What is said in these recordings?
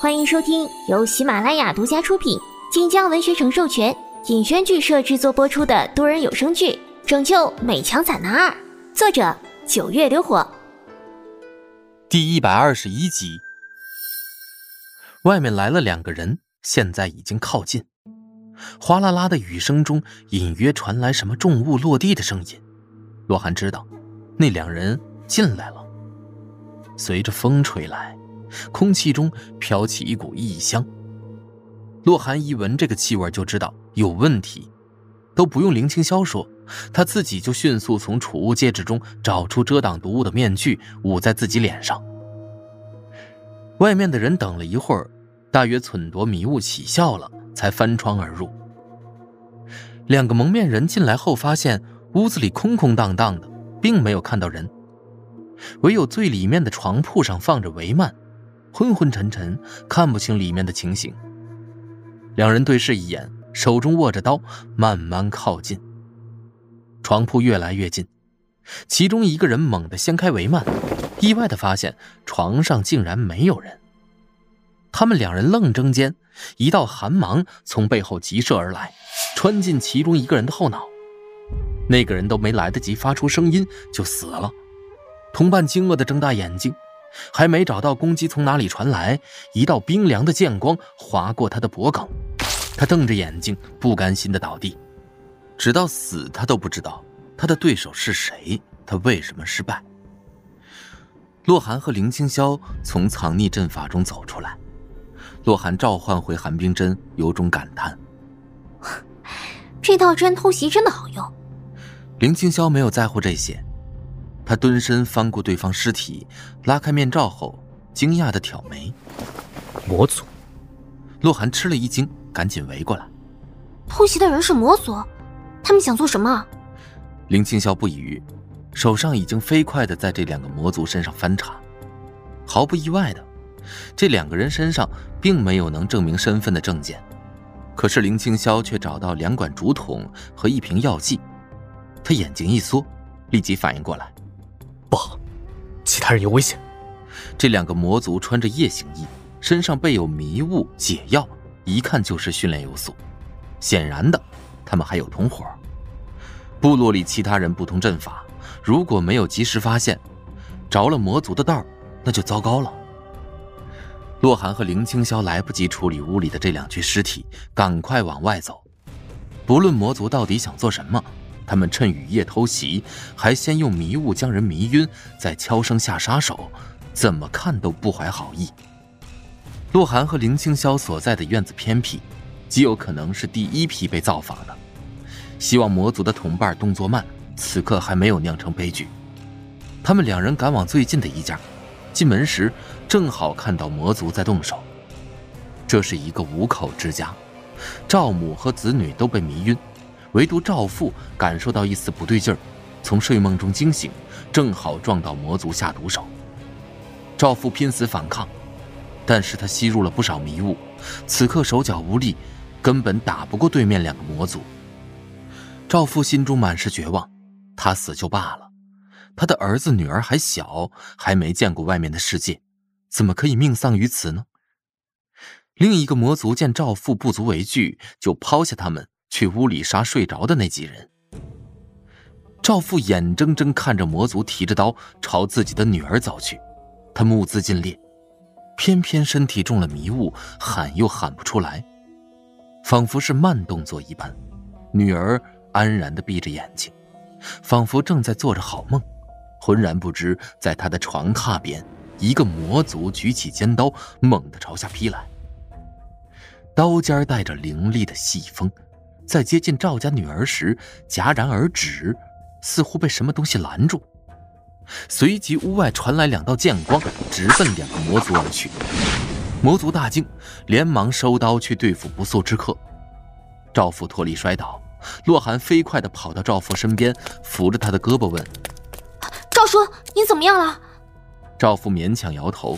欢迎收听由喜马拉雅独家出品、晋江文学城授权、尹轩剧社制作播出的多人有声剧《拯救美强惨男二》，作者九月流火。第一百二十一集，外面来了两个人，现在已经靠近。哗啦啦的雨声中，隐约传来什么重物落地的声音。洛寒知道，那两人进来了。随着风吹来。空气中飘起一股异香。洛寒一闻这个气味就知道有问题，都不用林青霄说，他自己就迅速从储物戒指中找出遮挡毒物的面具，捂在自己脸上。外面的人等了一会儿，大约忖夺迷雾起效了，才翻窗而入。两个蒙面人进来后，发现屋子里空空荡荡的，并没有看到人，唯有最里面的床铺上放着帷幔。昏昏沉沉，看不清里面的情形。两人对视一眼，手中握着刀，慢慢靠近。床铺越来越近，其中一个人猛地掀开帷幔，意外的发现床上竟然没有人。他们两人愣怔间，一道寒芒从背后急射而来，穿进其中一个人的后脑。那个人都没来得及发出声音，就死了。同伴惊愕的睁大眼睛。还没找到攻击从哪里传来，一道冰凉的剑光划过他的脖颈，他瞪着眼睛，不甘心的倒地。直到死，他都不知道他的对手是谁，他为什么失败。洛寒和林清霄从藏匿阵法中走出来，洛寒召唤回寒冰针，有种感叹：这套针偷袭真的好用。林清霄没有在乎这些。他蹲身翻过对方尸体，拉开面罩后，惊讶的挑眉：“魔族。”洛寒吃了一惊，赶紧围过来。偷袭的人是魔族，他们想做什么？林青霄不以喻，手上已经飞快的在这两个魔族身上翻查。毫不意外的，这两个人身上并没有能证明身份的证件，可是林青霄却找到两管竹筒和一瓶药剂。他眼睛一缩，立即反应过来。不好，其他人有危险。这两个魔族穿着夜行衣，身上备有迷雾解药，一看就是训练有素。显然的，他们还有同伙。部落里其他人不通阵法，如果没有及时发现，着了魔族的道，那就糟糕了。洛寒和林青霄来不及处理屋里的这两具尸体，赶快往外走。不论魔族到底想做什么。他们趁雨夜偷袭，还先用迷雾将人迷晕，再悄声下杀手，怎么看都不怀好意。洛寒和林青霄所在的院子偏僻，极有可能是第一批被造访的。希望魔族的同伴动作慢，此刻还没有酿成悲剧。他们两人赶往最近的一家，进门时正好看到魔族在动手。这是一个五口之家，赵母和子女都被迷晕。唯独赵父感受到一丝不对劲儿，从睡梦中惊醒，正好撞到魔族下毒手。赵父拼死反抗，但是他吸入了不少迷雾，此刻手脚无力，根本打不过对面两个魔族。赵父心中满是绝望，他死就罢了，他的儿子女儿还小，还没见过外面的世界，怎么可以命丧于此呢？另一个魔族见赵父不足为惧，就抛下他们。去屋里杀睡着的那几人。赵父眼睁睁看着魔族提着刀朝自己的女儿走去，他目眦尽裂，偏偏身体中了迷雾，喊又喊不出来，仿佛是慢动作一般。女儿安然地闭着眼睛，仿佛正在做着好梦，浑然不知在他的床榻边，一个魔族举起尖刀，猛地朝下劈来，刀尖带着凌厉的细风。在接近赵家女儿时戛然而止，似乎被什么东西拦住。随即，屋外传来两道剑光，直奔两个魔族而去。魔族大惊，连忙收刀去对付不速之客。赵父脱离摔倒，洛寒飞快地跑到赵父身边，扶着他的胳膊问：“赵叔，你怎么样了？”赵父勉强摇头：“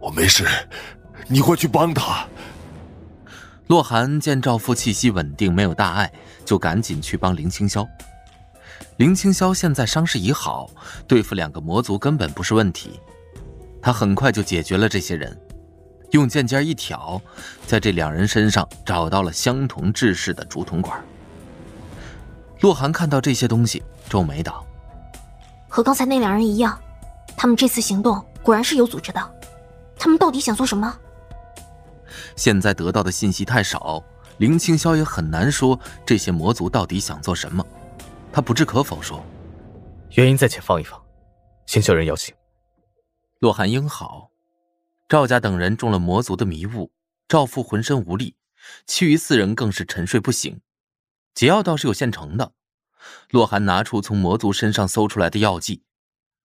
我没事，你快去帮他。”洛寒见赵父气息稳定，没有大碍，就赶紧去帮林青霄。林青霄现在伤势已好，对付两个魔族根本不是问题。他很快就解决了这些人，用剑尖一挑，在这两人身上找到了相同制式的竹筒管。洛寒看到这些东西，皱眉道：“和刚才那两人一样，他们这次行动果然是有组织的。他们到底想做什么？”现在得到的信息太少，林青霄也很难说这些魔族到底想做什么。他不置可否说：“原因暂且放一放，先叫人邀请。”洛寒英好。赵家等人中了魔族的迷雾，赵父浑身无力，其余四人更是沉睡不醒。解药倒是有现成的。洛寒拿出从魔族身上搜出来的药剂，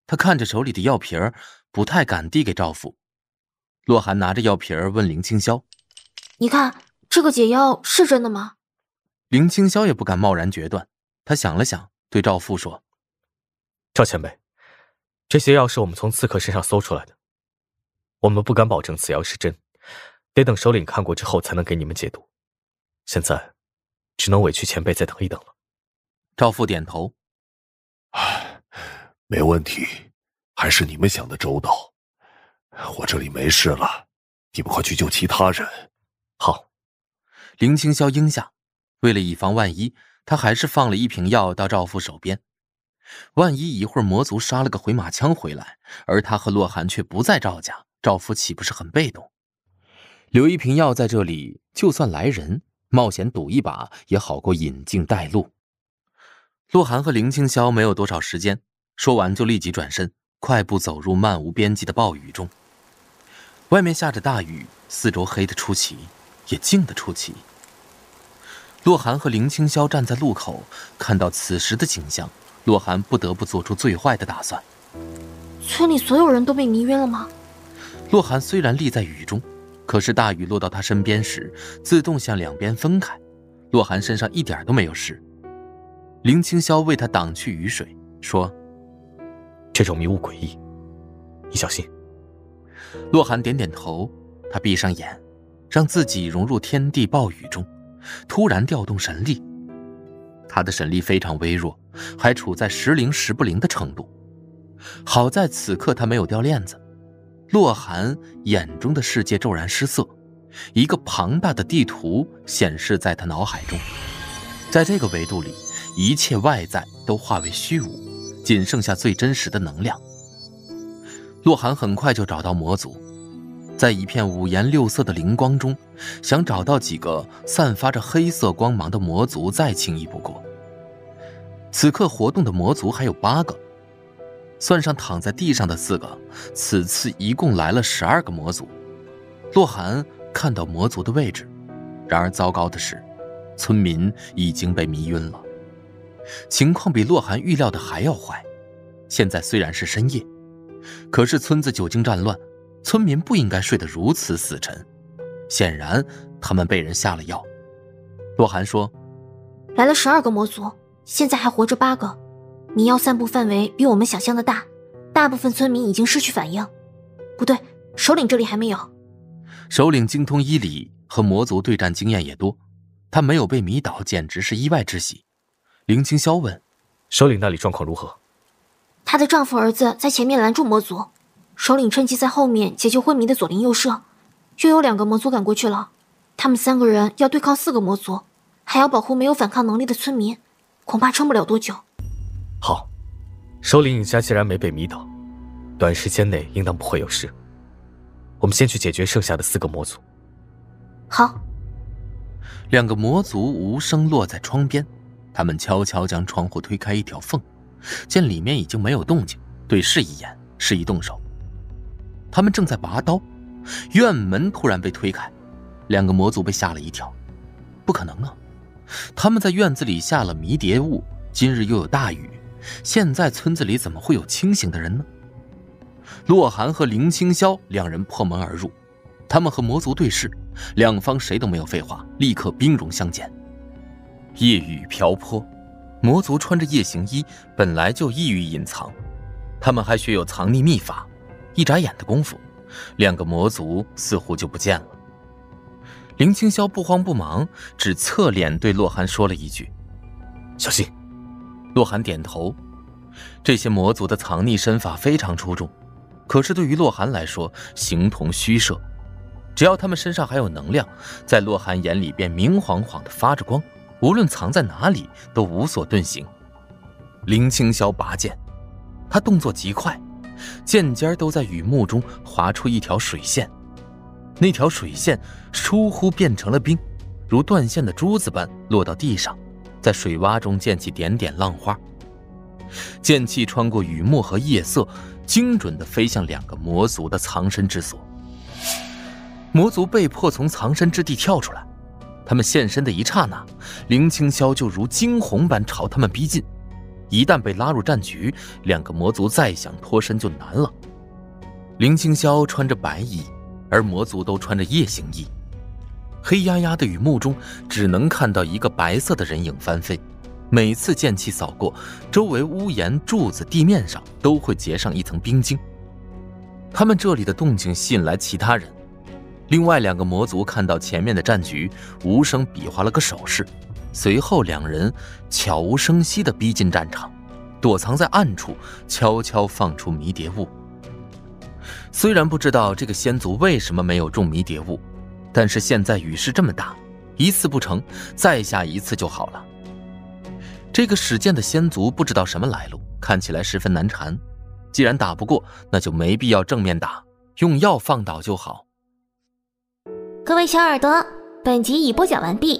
他看着手里的药瓶儿，不太敢递给赵父。洛寒拿着药瓶儿问林青霄：“你看这个解药是真的吗？”林青霄也不敢贸然决断，他想了想，对赵父说：“赵前辈，这些药是我们从刺客身上搜出来的。”我们不敢保证此药是真，得等首领看过之后才能给你们解毒。现在，只能委屈前辈再等一等了。赵父点头，唉，没问题，还是你们想的周到。我这里没事了，你们快去救其他人。好，林青霄应下。为了以防万一，他还是放了一瓶药到赵父手边。万一一会儿魔族杀了个回马枪回来，而他和洛寒却不在赵家。赵父岂不是很被动？留一瓶药在这里，就算来人，冒险赌一把也好过引颈带路。洛寒和林青霄没有多少时间，说完就立即转身，快步走入漫无边际的暴雨中。外面下着大雨，四周黑得出奇，也静得出奇。洛寒和林青霄站在路口，看到此时的景象，洛寒不得不做出最坏的打算。村里所有人都被迷晕了吗？洛寒虽然立在雨中，可是大雨落到他身边时，自动向两边分开。洛寒身上一点都没有湿。林青霄为他挡去雨水，说：“这种迷雾诡异，你小心。”洛寒点点头，他闭上眼，让自己融入天地暴雨中，突然调动神力。他的神力非常微弱，还处在时灵时不灵的程度。好在此刻他没有掉链子。洛寒眼中的世界骤然失色，一个庞大的地图显示在他脑海中。在这个维度里，一切外在都化为虚无，仅剩下最真实的能量。洛寒很快就找到魔族，在一片五颜六色的灵光中，想找到几个散发着黑色光芒的魔族再轻易不过。此刻活动的魔族还有八个。算上躺在地上的四个，此次一共来了十二个魔族。洛寒看到魔族的位置，然而糟糕的是，村民已经被迷晕了。情况比洛寒预料的还要坏。现在虽然是深夜，可是村子久经战乱，村民不应该睡得如此死沉。显然，他们被人下了药。洛寒说：“来了十二个魔族，现在还活着八个。”迷药散布范围比我们想象的大，大部分村民已经失去反应。不对，首领这里还没有。首领精通医理，和魔族对战经验也多，他没有被迷倒，简直是意外之喜。林清霄问：“首领那里状况如何？”她的丈夫儿子在前面拦住魔族，首领趁机在后面解救昏迷的左邻右舍。又有两个魔族赶过去了，他们三个人要对抗四个魔族，还要保护没有反抗能力的村民，恐怕撑不了多久。好，首领一家既然没被迷倒，短时间内应当不会有事。我们先去解决剩下的四个魔族。好。两个魔族无声落在窗边，他们悄悄将窗户推开一条缝，见里面已经没有动静，对视一眼，示意动手。他们正在拔刀，院门突然被推开，两个魔族被吓了一跳。不可能啊！他们在院子里下了迷迭雾，今日又有大雨。现在村子里怎么会有清醒的人呢？洛寒和林青霄两人破门而入，他们和魔族对视，两方谁都没有废话，立刻兵戎相见。夜雨瓢泼，魔族穿着夜行衣，本来就易于隐藏，他们还学有藏匿秘法，一眨眼的功夫，两个魔族似乎就不见了。林青霄不慌不忙，只侧脸对洛寒说了一句：“小心。”洛寒点头，这些魔族的藏匿身法非常出众，可是对于洛寒来说形同虚设。只要他们身上还有能量，在洛寒眼里便明晃晃的发着光，无论藏在哪里都无所遁形。林青霄拔剑，他动作极快，剑尖都在雨幕中划出一条水线，那条水线倏忽变成了冰，如断线的珠子般落到地上，在水洼中溅起点点浪花。剑气穿过雨幕和夜色，精准地飞向两个魔族的藏身之所。魔族被迫从藏身之地跳出来，他们现身的一刹那，林青霄就如惊鸿般朝他们逼近。一旦被拉入战局，两个魔族再想脱身就难了。林青霄穿着白衣，而魔族都穿着夜行衣。黑压压的雨幕中，只能看到一个白色的人影翻飞。每次剑气扫过，周围屋檐、柱子、地面上都会结上一层冰晶。他们这里的动静吸引来其他人。另外两个魔族看到前面的战局，无声比划了个手势，随后两人悄无声息地逼近战场，躲藏在暗处，悄悄放出迷迭雾。虽然不知道这个仙族为什么没有中迷迭雾，但是现在雨势这么大，一次不成，再下一次就好了。这个使剑的仙族不知道什么来路，看起来十分难缠。既然打不过，那就没必要正面打，用药放倒就好。各位小耳朵，本集已播讲完毕，